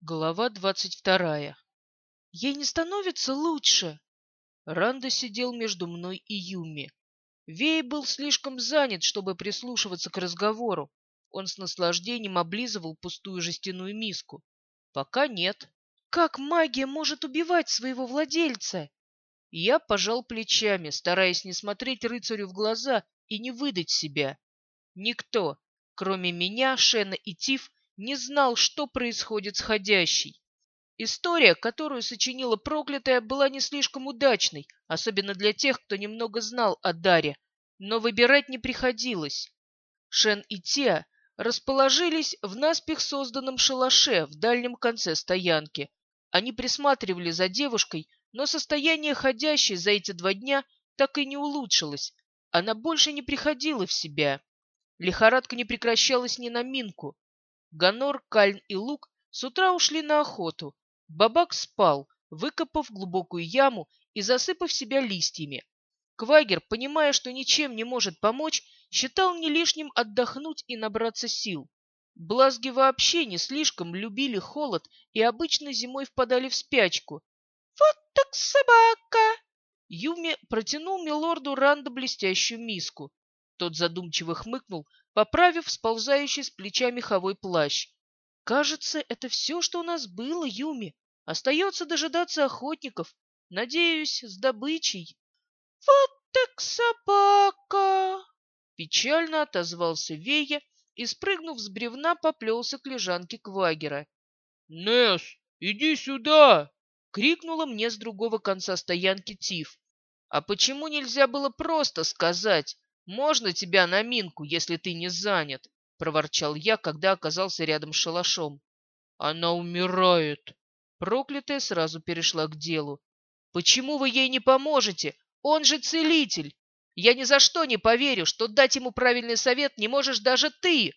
Глава двадцать вторая. Ей не становится лучше. Ранда сидел между мной и Юми. Вей был слишком занят, чтобы прислушиваться к разговору. Он с наслаждением облизывал пустую жестяную миску. Пока нет. Как магия может убивать своего владельца? Я пожал плечами, стараясь не смотреть рыцарю в глаза и не выдать себя. Никто, кроме меня, Шена и Тиф, не знал, что происходит с ходящей. История, которую сочинила проклятая, была не слишком удачной, особенно для тех, кто немного знал о Даре, но выбирать не приходилось. Шен и Теа расположились в наспех созданном шалаше в дальнем конце стоянки. Они присматривали за девушкой, но состояние ходящей за эти два дня так и не улучшилось. Она больше не приходила в себя. Лихорадка не прекращалась ни на минку. Ганор, Кальн и Лук с утра ушли на охоту. Бабак спал, выкопав глубокую яму и засыпав себя листьями. Квагер, понимая, что ничем не может помочь, считал не лишним отдохнуть и набраться сил. Блазги вообще не слишком любили холод и обычно зимой впадали в спячку. «Вот так собака!» Юми протянул милорду Ранда блестящую миску. Тот задумчиво хмыкнул, поправив сползающий с плеча меховой плащ. «Кажется, это все, что у нас было, Юми. Остается дожидаться охотников. Надеюсь, с добычей». «Вот так собака!» Печально отозвался Вея и, спрыгнув с бревна, поплелся к лежанке Квагера. «Несс, иди сюда!» — крикнула мне с другого конца стоянки Тиф. «А почему нельзя было просто сказать? «Можно тебя на минку, если ты не занят?» — проворчал я, когда оказался рядом с шалашом. «Она умирает!» Проклятая сразу перешла к делу. «Почему вы ей не поможете? Он же целитель! Я ни за что не поверю, что дать ему правильный совет не можешь даже ты!»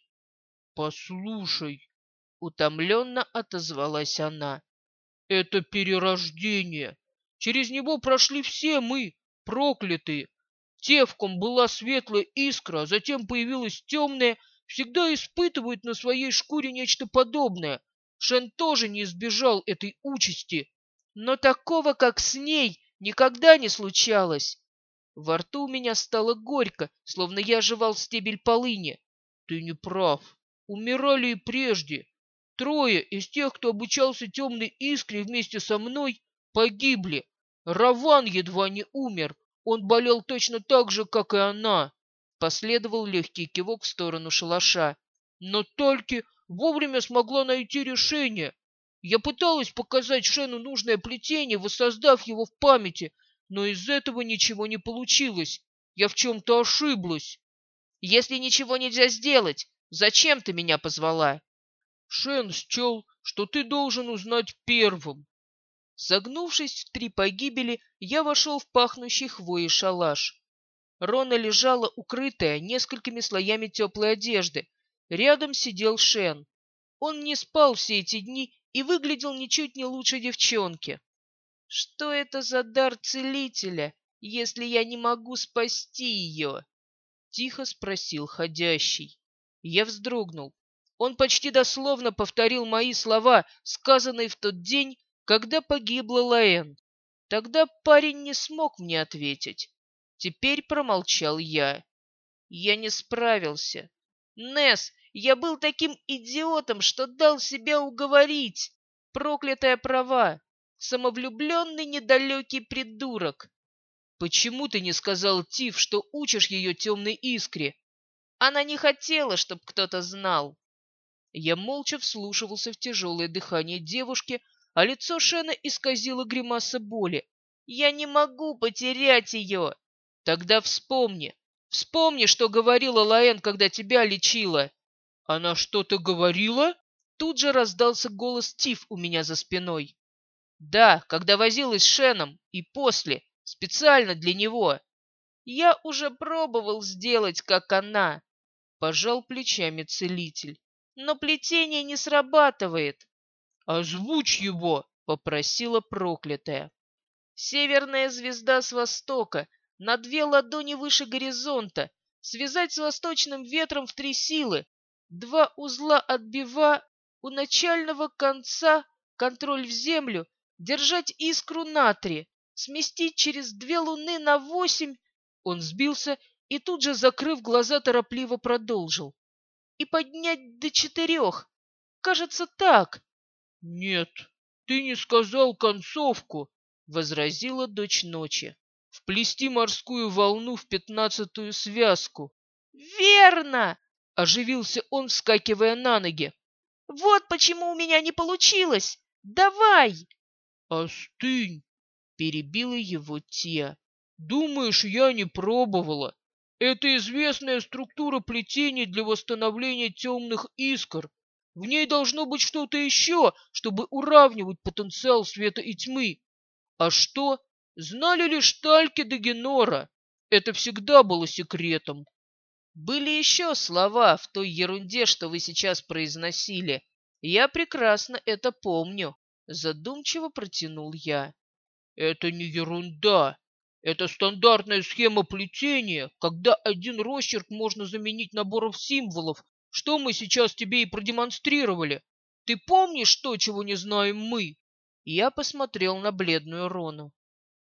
«Послушай!» — утомленно отозвалась она. «Это перерождение! Через него прошли все мы, проклятые, те, в ком была светлая искра, а затем появилась темная, всегда испытывают на своей шкуре нечто подобное. Шен тоже не избежал этой участи. Но такого, как с ней, никогда не случалось. Во рту у меня стало горько, словно я жевал стебель полыни. Ты не прав. Умирали и прежде. Трое из тех, кто обучался темной искре вместе со мной, погибли. Раван едва не умер. Он болел точно так же, как и она. Последовал легкий кивок в сторону шалаша. Но только вовремя смогла найти решение. Я пыталась показать Шену нужное плетение, воссоздав его в памяти, но из этого ничего не получилось. Я в чем-то ошиблась. Если ничего нельзя сделать, зачем ты меня позвала? Шен счел, что ты должен узнать первым. Согнувшись в три погибели, я вошел в пахнущий хвоей шалаш. Рона лежала укрытая несколькими слоями теплой одежды. Рядом сидел Шен. Он не спал все эти дни и выглядел ничуть не лучше девчонки. Что это за дар целителя, если я не могу спасти ее? Тихо спросил ходящий. Я вздрогнул. Он почти дословно повторил мои слова, сказанные в тот день, когда погибла Лаэн. Тогда парень не смог мне ответить. Теперь промолчал я. Я не справился. Нес, я был таким идиотом, что дал себя уговорить. Проклятая права. Самовлюбленный недалекий придурок. Почему ты не сказал Тиф, что учишь ее темной искре? Она не хотела, чтобы кто-то знал. Я молча вслушивался в тяжелое дыхание девушки, а лицо Шена исказило гримаса боли. «Я не могу потерять ее!» «Тогда вспомни, вспомни, что говорила Лаэн, когда тебя лечила!» «Она что-то говорила?» Тут же раздался голос Тиф у меня за спиной. «Да, когда возилась с Шеном, и после, специально для него. Я уже пробовал сделать, как она!» Пожал плечами целитель. «Но плетение не срабатывает!» «Озвучь его!» — попросила проклятая. «Северная звезда с востока, на две ладони выше горизонта, связать с восточным ветром в три силы, два узла отбива у начального конца контроль в землю, держать искру натри, сместить через две луны на восемь...» Он сбился и тут же, закрыв глаза, торопливо продолжил. «И поднять до четырех. Кажется, так». «Нет, ты не сказал концовку», — возразила дочь ночи. «Вплести морскую волну в пятнадцатую связку». «Верно!» — оживился он, вскакивая на ноги. «Вот почему у меня не получилось! Давай!» «Остынь!» — перебила его Тия. «Думаешь, я не пробовала? Это известная структура плетений для восстановления темных искр. В ней должно быть что-то еще, чтобы уравнивать потенциал света и тьмы. А что? Знали лишь Тальки до Генора. Это всегда было секретом. Были еще слова в той ерунде, что вы сейчас произносили. Я прекрасно это помню. Задумчиво протянул я. Это не ерунда. Это стандартная схема плетения, когда один росчерк можно заменить набором символов, что мы сейчас тебе и продемонстрировали. Ты помнишь то, чего не знаем мы? Я посмотрел на бледную Рону.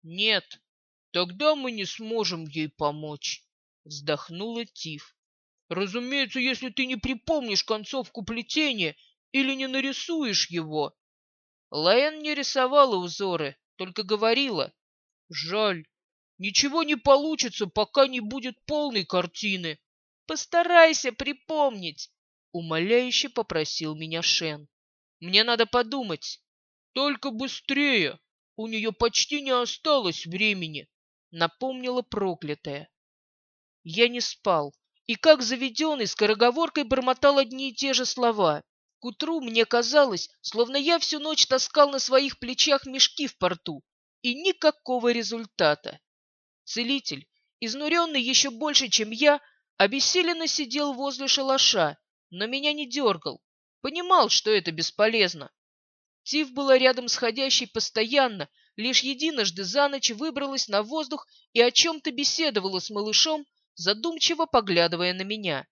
Нет, тогда мы не сможем ей помочь, вздохнула Тиф. Разумеется, если ты не припомнишь концовку плетения или не нарисуешь его. Лаэн не рисовала узоры, только говорила. Жаль, Ничего не получится, пока не будет полной картины. Постарайся припомнить, умоляюще попросил меня Шен. Мне надо подумать. Только быстрее. У нее почти не осталось времени, напомнила проклятая. Я не спал и, как заведенный, скороговоркой бормотал одни и те же слова. К утру мне казалось, словно я всю ночь таскал на своих плечах мешки в порту, и никакого результата. Целитель, изнуренный еще больше, чем я, обессиленно сидел возле шалаша, но меня не дергал. Понимал, что это бесполезно. Тиф была рядом с ходящей постоянно, лишь единожды за ночь выбралась на воздух и о чем-то беседовала с малышом, задумчиво поглядывая на меня.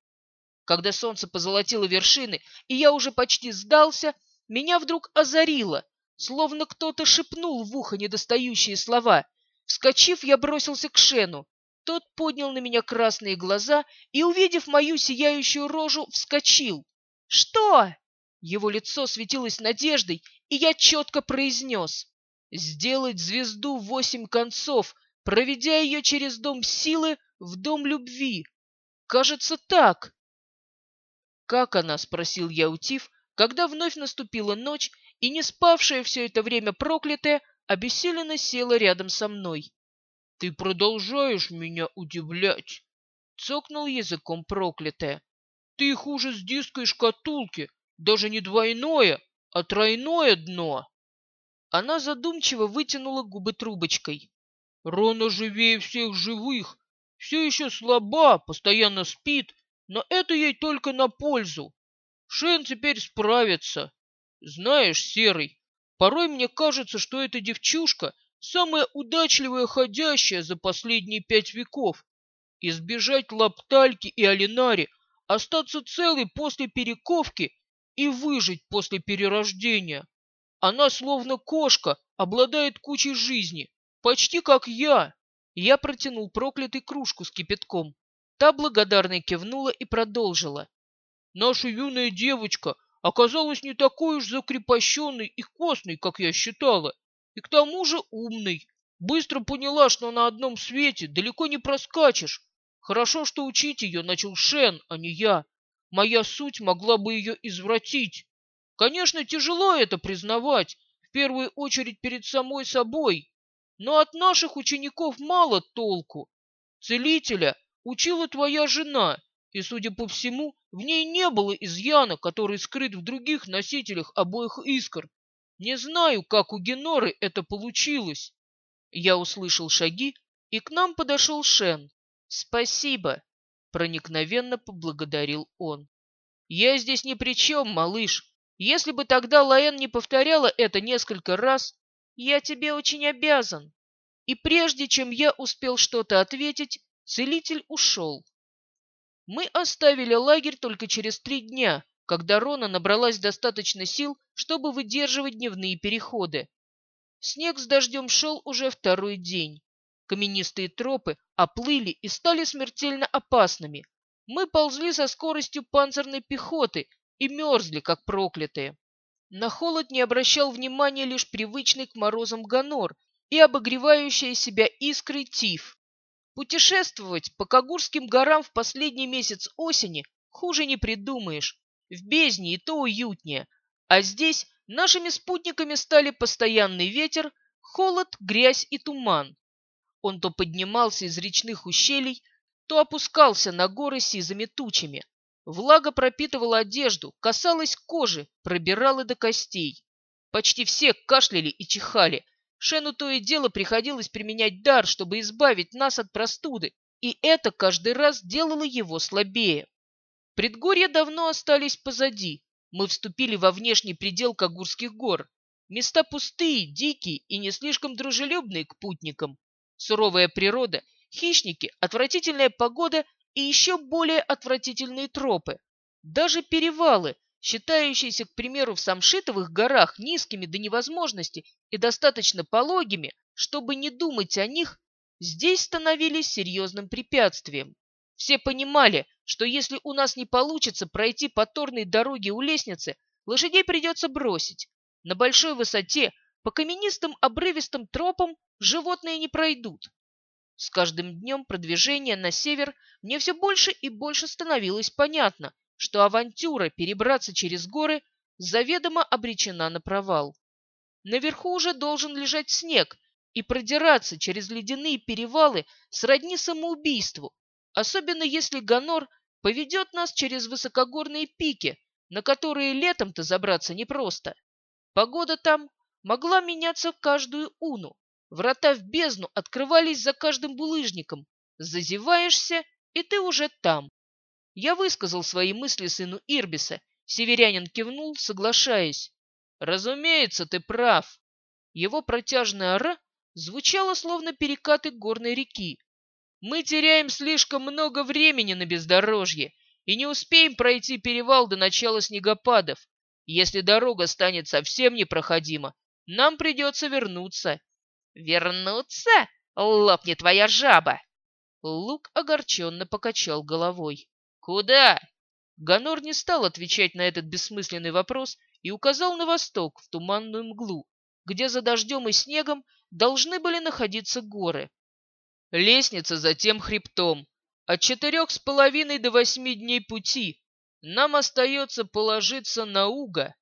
Когда солнце позолотило вершины, и я уже почти сдался, меня вдруг озарило, словно кто-то шепнул в ухо недостающие слова — Вскочив, я бросился к Шену. Тот поднял на меня красные глаза и, увидев мою сияющую рожу, вскочил. «Что?» Его лицо светилось надеждой, и я четко произнес. «Сделать звезду восемь концов, проведя ее через дом силы в дом любви. Кажется, так». «Как она?» — спросил я у Тиф, когда вновь наступила ночь, и не спавшая все это время проклятая обессиленно села рядом со мной. — Ты продолжаешь меня удивлять, — цокнул языком проклятая. — Ты хуже с диской шкатулки, даже не двойное, а тройное дно. Она задумчиво вытянула губы трубочкой. Рона живее всех живых, все еще слаба, постоянно спит, но это ей только на пользу. Шен теперь справится. Знаешь, Серый, Порой мне кажется, что эта девчушка самая удачливая ходящая за последние пять веков. Избежать лаптальки и алинари, остаться целой после перековки и выжить после перерождения. Она словно кошка, обладает кучей жизни, почти как я. Я протянул проклятый кружку с кипятком. Та благодарно кивнула и продолжила. Наша юная девочка оказалась не такой уж закрепощенной и костной, как я считала, и к тому же умной. Быстро поняла, что на одном свете далеко не проскачешь. Хорошо, что учить ее начал Шен, а не я. Моя суть могла бы ее извратить. Конечно, тяжело это признавать, в первую очередь перед самой собой. Но от наших учеников мало толку. Целителя учила твоя жена, и, судя по всему, в ней не было изъяна, который скрыт в других носителях обоих искр. Не знаю, как у Геноры это получилось. Я услышал шаги, и к нам подошел Шен. «Спасибо», — проникновенно поблагодарил он. «Я здесь ни при чем, малыш. Если бы тогда Лаэн не повторяла это несколько раз, я тебе очень обязан». И прежде чем я успел что-то ответить, целитель ушел. Мы оставили лагерь только через три дня, когда Рона набралась достаточно сил, чтобы выдерживать дневные переходы. Снег с дождем шел уже второй день. Каменистые тропы оплыли и стали смертельно опасными. Мы ползли со скоростью панцирной пехоты и мерзли, как проклятые. На холод не обращал внимания лишь привычный к морозам гонор и обогревающая себя искрой тиф. Путешествовать по Кагурским горам в последний месяц осени хуже не придумаешь. В бездне и то уютнее. А здесь нашими спутниками стали постоянный ветер, холод, грязь и туман. Он то поднимался из речных ущелий, то опускался на горы сизыми тучами. Влага пропитывала одежду, касалась кожи, пробирала до костей. Почти все кашляли и чихали. Шену то и дело приходилось применять дар, чтобы избавить нас от простуды, и это каждый раз делало его слабее. Предгорья давно остались позади. Мы вступили во внешний предел Кагурских гор. Места пустые, дикие и не слишком дружелюбные к путникам. Суровая природа, хищники, отвратительная погода и еще более отвратительные тропы. Даже перевалы, считающиеся, к примеру, в Самшитовых горах низкими до невозможности и достаточно пологими, чтобы не думать о них, здесь становились серьезным препятствием. Все понимали, что если у нас не получится пройти по торной дороге у лестницы, лошадей придется бросить. На большой высоте, по каменистым обрывистым тропам животные не пройдут. С каждым днем продвижения на север мне все больше и больше становилось понятно, что авантюра перебраться через горы заведомо обречена на провал. Наверху уже должен лежать снег, и продираться через ледяные перевалы сродни самоубийству, особенно если Ганор поведет нас через высокогорные пики, на которые летом-то забраться непросто. Погода там могла меняться каждую уну, Врата в бездну открывались за каждым булыжником. Зазеваешься, и ты уже там. Я высказал свои мысли сыну Ирбиса. Северянин кивнул, соглашаясь. Разумеется, ты прав. Его протяжная «р» звучало словно перекаты горной реки. Мы теряем слишком много времени на бездорожье и не успеем пройти перевал до начала снегопадов. Если дорога станет совсем непроходима, нам придется вернуться «Вернуться? Лопнет твоя жаба!» Лук огорченно покачал головой. «Куда?» Ганор не стал отвечать на этот бессмысленный вопрос и указал на восток, в туманную мглу, где за дождем и снегом должны были находиться горы. Лестница за тем хребтом. От четырех с половиной до восьми дней пути нам остается положиться на уго.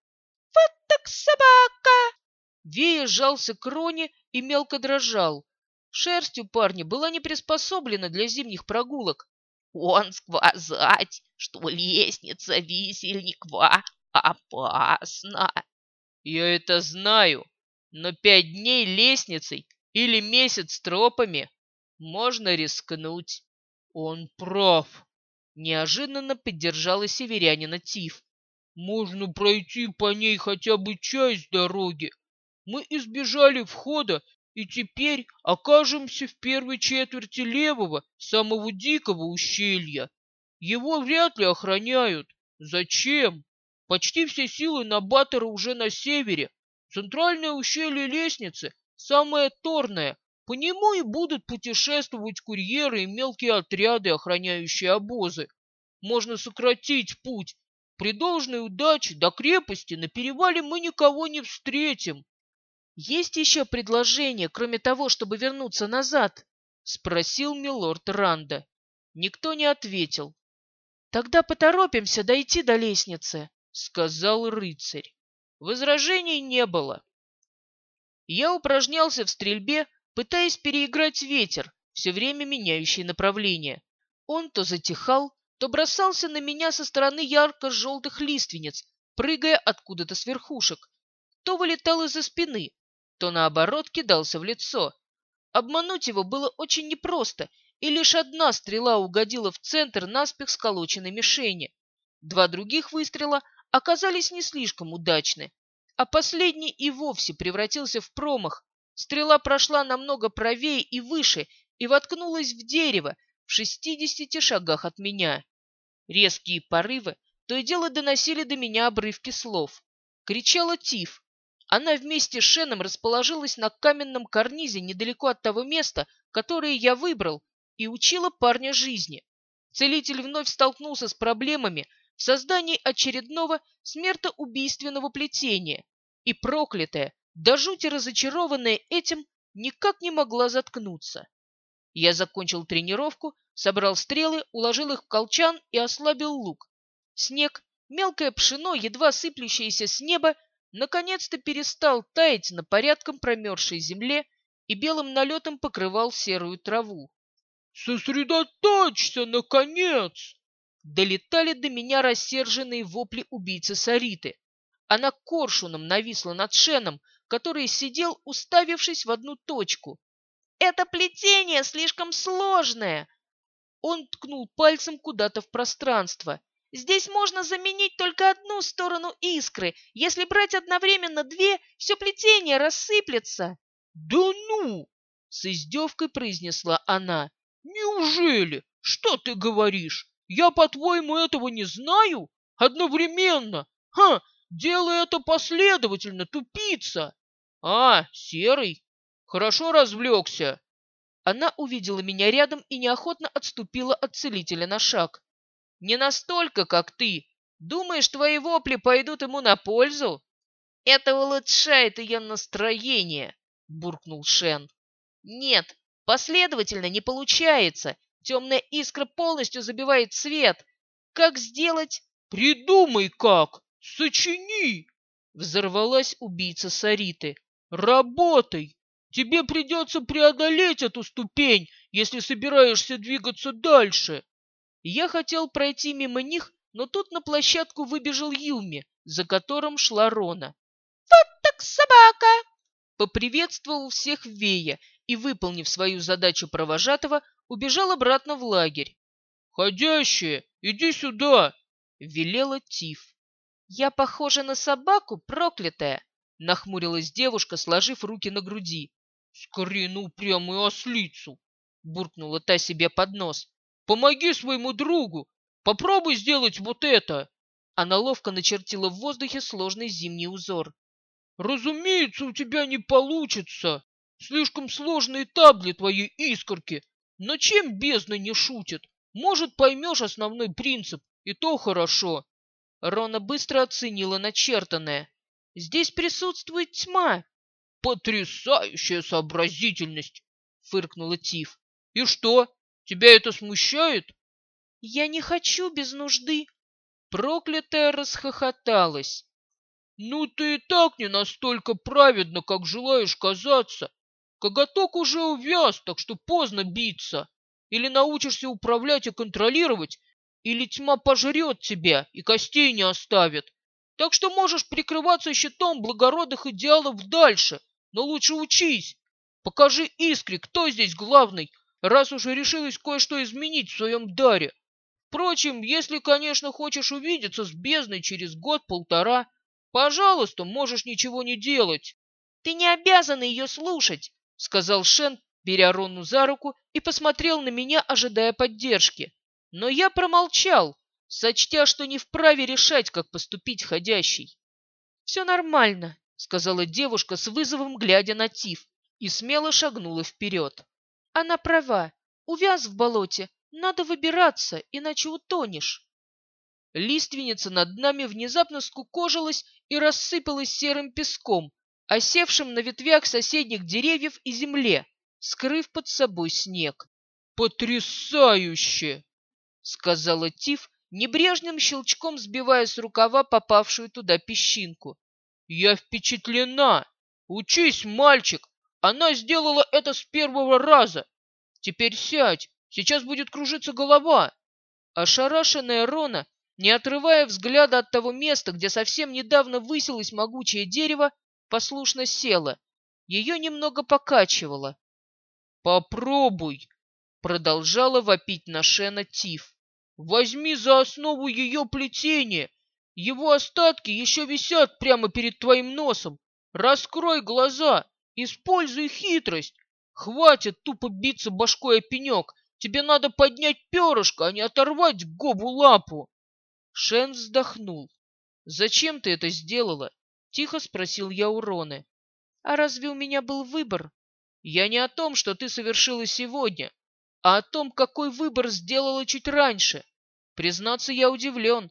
«Вот так собака!» Вея сжался к Роне и мелко дрожал. Шерсть у парня была не приспособлена для зимних прогулок. «Он сказать, что лестница висельниква опасна!» «Я это знаю, но пять дней лестницей или месяц тропами можно рискнуть». «Он прав!» Неожиданно поддержала северянина Тиф. «Можно пройти по ней хотя бы часть дороги, мы избежали входа и теперь окажемся в первой четверти левого, самого дикого ущелья. Его вряд ли охраняют. Зачем? Почти все силы на Баттера уже на севере. Центральное ущелье лестницы самое торное. По нему и будут путешествовать курьеры и мелкие отряды, охраняющие обозы. Можно сократить путь. При должной удаче до крепости на перевале мы никого не встретим. «Есть еще предложение, кроме того, чтобы вернуться назад?» — спросил милорд Ранда. Никто не ответил. «Тогда поторопимся дойти до лестницы», — сказал рыцарь. Возражений не было. Я упражнялся в стрельбе, пытаясь переиграть ветер, все время меняющий направление. Он то затихал, то бросался на меня со стороны ярко-желтых лиственниц, прыгая откуда-то с верхушек, то вылетал из-за спины, то наоборот кидался в лицо. Обмануть его было очень непросто, и лишь одна стрела угодила в центр наспех сколоченной мишени. Два других выстрела оказались не слишком удачны, а последний и вовсе превратился в промах. Стрела прошла намного правее и выше и воткнулась в дерево в шестидесяти шагах от меня. Резкие порывы то и дело доносили до меня обрывки слов. Кричала Тиф. Она вместе с Шеном расположилась на каменном карнизе недалеко от того места, которое я выбрал, и учила парня жизни. Целитель вновь столкнулся с проблемами в создании очередного смертоубийственного плетения, и проклятая, до жути разочарованная этим, никак не могла заткнуться. Я закончил тренировку, собрал стрелы, уложил их в колчан и ослабил лук. Снег, мелкое пшено, едва сыплющееся с неба, наконец-то перестал таять на порядком промерзшей земле и белым налетом покрывал серую траву. «Сосредоточься, наконец!» Долетали до меня рассерженные вопли убийцы Сариты. Она коршуном нависла над Шеном, который сидел, уставившись в одну точку. «Это плетение слишком сложное!» Он ткнул пальцем куда-то в пространство. «Здесь можно заменить только одну сторону искры. Если брать одновременно две, все плетение рассыплется». «Да ну!» — с издевкой произнесла она. «Неужели? Что ты говоришь? Я, по-твоему, этого не знаю? Одновременно? Ха! Делай это последовательно, тупица!» «А, серый? Хорошо развлекся!» Она увидела меня рядом и неохотно отступила от целителя на шаг. «Не настолько, как ты. Думаешь, твои вопли пойдут ему на пользу?» «Это улучшает ее настроение», — буркнул Шен. «Нет, последовательно не получается. Темная искра полностью забивает свет. Как сделать?» «Придумай как! Сочини!» Взорвалась убийца Сариты. «Работай! Тебе придется преодолеть эту ступень, если собираешься двигаться дальше!» Я хотел пройти мимо них, но тут на площадку выбежал Юми, за которым шла Рона. «Вот так собака!» Поприветствовал всех Вея и, выполнив свою задачу провожатого, убежал обратно в лагерь. «Ходящая, иди сюда!» — велела Тиф. «Я похожа на собаку, проклятая!» Нахмурилась девушка, сложив руки на груди. «Скорее на упрямую ослицу!» Буркнула та себе под нос. «Помоги своему другу! Попробуй сделать вот это!» Она ловко начертила в воздухе сложный зимний узор. «Разумеется, у тебя не получится! Слишком сложный этап для твоей искорки! Но чем бездна не шутит? Может, поймешь основной принцип, и то хорошо!» Рона быстро оценила начертанное. Здесь присутствует тьма. Потрясающая сообразительность, фыркнула Тиф. И что, тебя это смущает? Я не хочу без нужды. Проклятая расхохоталась. Ну ты и так не настолько праведно, как желаешь казаться. Коготок уже увяз, так что поздно биться. Или научишься управлять и контролировать, или тьма пожрет тебя и костей не оставит. Так что можешь прикрываться щитом благородных идеалов дальше, но лучше учись. Покажи искре, кто здесь главный, раз уже решилась кое-что изменить в своем даре. Впрочем, если, конечно, хочешь увидеться с бездной через год-полтора, пожалуйста, можешь ничего не делать. — Ты не обязан ее слушать, — сказал Шен, беря Ронну за руку и посмотрел на меня, ожидая поддержки. Но я промолчал, сочтя, что не вправе решать, как поступить ходящий. «Все нормально», — сказала девушка с вызовом, глядя на Тиф, и смело шагнула вперед. «Она права. Увяз в болоте. Надо выбираться, иначе утонешь». Лиственница над нами внезапно скукожилась и рассыпалась серым песком, осевшим на ветвях соседних деревьев и земле, скрыв под собой снег. «Потрясающе!» — сказала Тиф, небрежным щелчком сбивая с рукава попавшую туда песчинку. «Я впечатлена! Учись, мальчик! Она сделала это с первого раза! Теперь сядь, сейчас будет кружиться голова!» Ошарашенная Рона, не отрывая взгляда от того места, где совсем недавно высилось могучее дерево, послушно села. Ее немного покачивало. «Попробуй!» Продолжала вопить на Шена Тиф. Возьми за основу ее плетение. Его остатки еще висят прямо перед твоим носом. Раскрой глаза, используй хитрость. Хватит тупо биться башкой о пенек. Тебе надо поднять перышко, а не оторвать гобу лапу. Шен вздохнул. «Зачем ты это сделала?» — тихо спросил я у Роны. «А разве у меня был выбор?» «Я не о том, что ты совершила сегодня, а о том, какой выбор сделала чуть раньше. Признаться, я удивлен.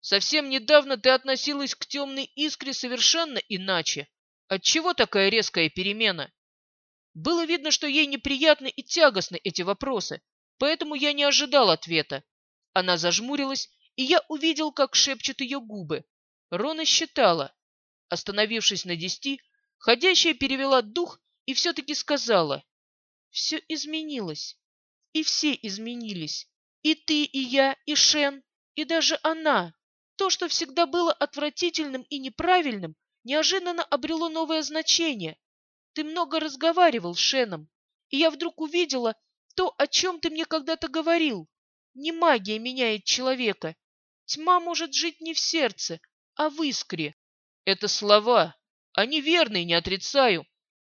Совсем недавно ты относилась к темной искре совершенно иначе. Отчего такая резкая перемена?» Было видно, что ей неприятны и тягостны эти вопросы, поэтому я не ожидал ответа. Она зажмурилась, и я увидел, как шепчут ее губы. Рона считала. Остановившись на десяти, ходящая перевела дух и все-таки сказала. Все изменилось. И все изменились. И ты, и я, и Шен, и даже она. То, что всегда было отвратительным и неправильным, неожиданно обрело новое значение. Ты много разговаривал с Шеном, и я вдруг увидела то, о чем ты мне когда-то говорил. Не магия меняет человека. Тьма может жить не в сердце, а в искре. Это слова. Они верные, не отрицаю.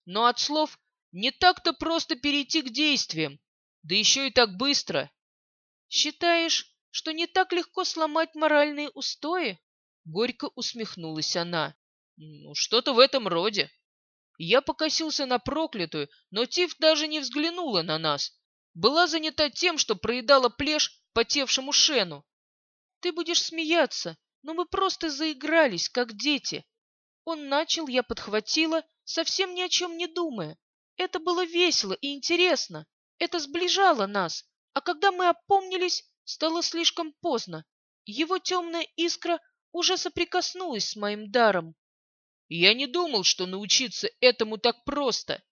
Но от слов не так-то просто перейти к действиям. Да еще и так быстро. Считаешь, что не так легко сломать моральные устои? Горько усмехнулась она. Ну, что-то в этом роде. Я покосился на проклятую, но Тиф даже не взглянула на нас. Была занята тем, что проедала плешь потевшему Шену. Ты будешь смеяться, но мы просто заигрались, как дети. Он начал, я подхватила, совсем ни о чем не думая. Это было весело и интересно. Это сближало нас. А когда мы опомнились, стало слишком поздно. Его темная искра уже соприкоснулась с моим даром. Я не думал, что научиться этому так просто.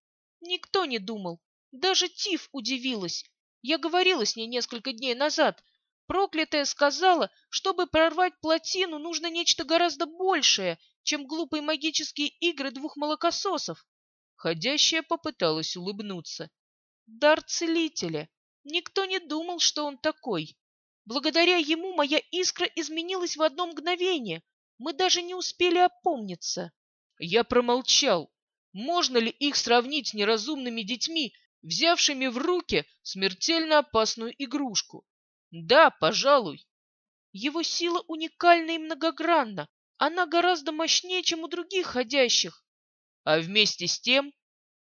Никто не думал. Даже Тиф удивилась. Я говорила с ней несколько дней назад. Проклятая сказала, чтобы прорвать плотину, нужно нечто гораздо большее, чем глупые магические игры двух молокососов. Ходящая попыталась улыбнуться. Дар целителя. Никто не думал, что он такой. Благодаря ему моя искра изменилась в одно мгновение. Мы даже не успели опомниться. Я промолчал. Можно ли их сравнить с неразумными детьми, взявшими в руки смертельно опасную игрушку? Да, пожалуй. Его сила уникальна и многогранна. Она гораздо мощнее, чем у других ходящих. А вместе с тем,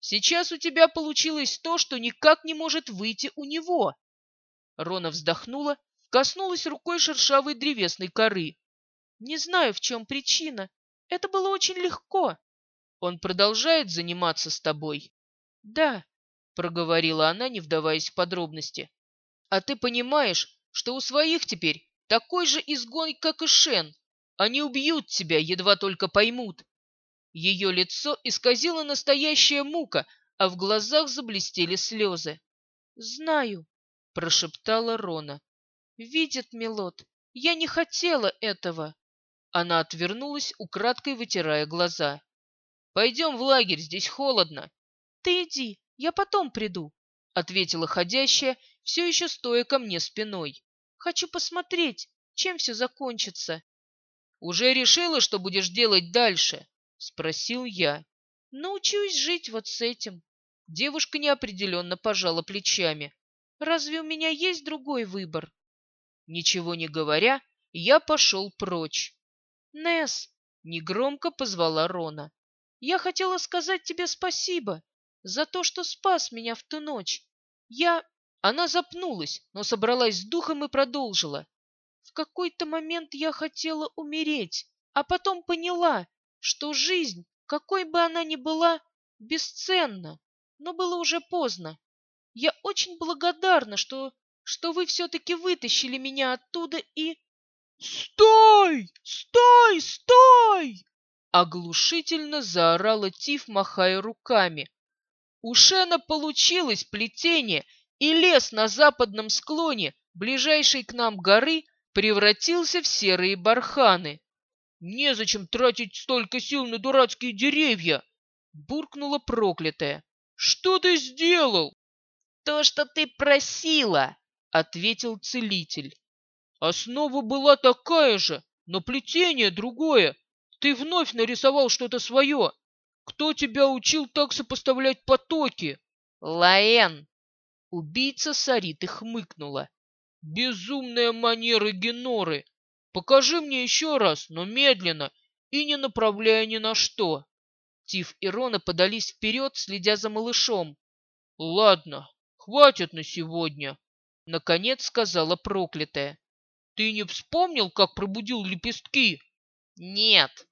сейчас у тебя получилось то, что никак не может выйти у него. Рона вздохнула, коснулась рукой шершавой древесной коры. Не знаю, в чем причина. Это было очень легко. Он продолжает заниматься с тобой? Да, проговорила она, не вдаваясь в подробности. А ты понимаешь, что у своих теперь такой же изгон, как и Шен. Они убьют тебя, едва только поймут. Ее лицо исказило настоящая мука, а в глазах заблестели слезы. «Знаю», — прошептала Рона. «Видит, Милот, я не хотела этого». Она отвернулась, украдкой вытирая глаза. «Пойдем в лагерь, здесь холодно». «Ты иди, я потом приду», — ответила ходящая, все еще стоя ко мне спиной. «Хочу посмотреть, чем все закончится». «Уже решила, что будешь делать дальше?» — спросил я. «Научусь жить вот с этим». Девушка неопределенно пожала плечами. «Разве у меня есть другой выбор?» Ничего не говоря, я пошел прочь. Нес, негромко позвала Рона. Я хотела сказать тебе спасибо за то, что спас меня в ту ночь. Я... Она запнулась, но собралась с духом и продолжила. В какой-то момент я хотела умереть, а потом поняла, что жизнь, какой бы она ни была, бесценна, но было уже поздно. Я очень благодарна, что, что вы все-таки вытащили меня оттуда и... «Стой! Стой! Стой!» Оглушительно заорала Тиф, махая руками. У Шена получилось плетение, и лес на западном склоне, ближайшей к нам горы, превратился в серые барханы. «Незачем тратить столько сил на дурацкие деревья!» буркнула проклятая. «Что ты сделал?» «То, что ты просила!» — ответил целитель. Основа была такая же, но плетение другое. Ты вновь нарисовал что-то свое. Кто тебя учил так сопоставлять потоки? Лаэн. Убийца Сариты хмыкнула. Безумная манера Геноры. Покажи мне еще раз, но медленно и не направляя ни на что. Тиф и Рона подались вперед, следя за малышом. Ладно, хватит на сегодня, наконец сказала проклятая. Ты не вспомнил, как пробудил лепестки? Нет.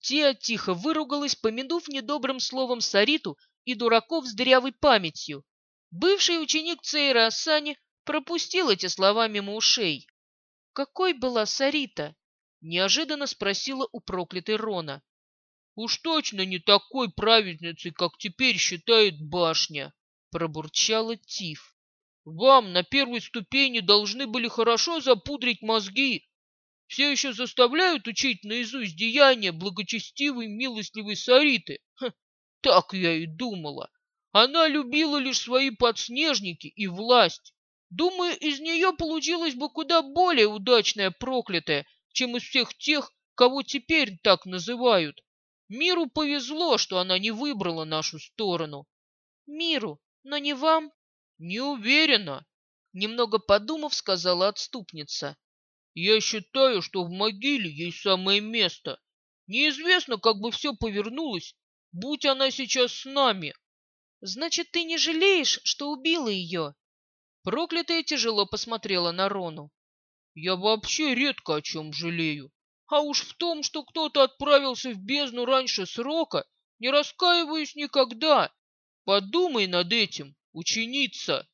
Тия тихо выругалась, помянув недобрым словом Сариту и дураков с дырявой памятью. Бывший ученик Цейра Асани пропустил эти слова мимо ушей. «Какой была Сарита?» — неожиданно спросила у проклятой Рона. «Уж точно не такой праведницей, как теперь считает башня», — пробурчала Тиф. «Вам на первой ступени должны были хорошо запудрить мозги. Все еще заставляют учить наизусть деяния благочестивой милостливой Сариты. Ха, так я и думала. Она любила лишь свои подснежники и власть. Думаю, из нее получилась бы куда более удачная проклятая, чем из всех тех, кого теперь так называют. Миру повезло, что она не выбрала нашу сторону. Миру, но не вам? Не уверена. Немного подумав, сказала отступница. Я считаю, что в могиле ей самое место. Неизвестно, как бы все повернулось, будь она сейчас с нами. Значит, ты не жалеешь, что убила ее? Проклятая тяжело посмотрела на Рону. Я вообще редко о чем жалею. А уж в том, что кто-то отправился в бездну раньше срока, не раскаиваюсь никогда. Подумай над этим, ученица.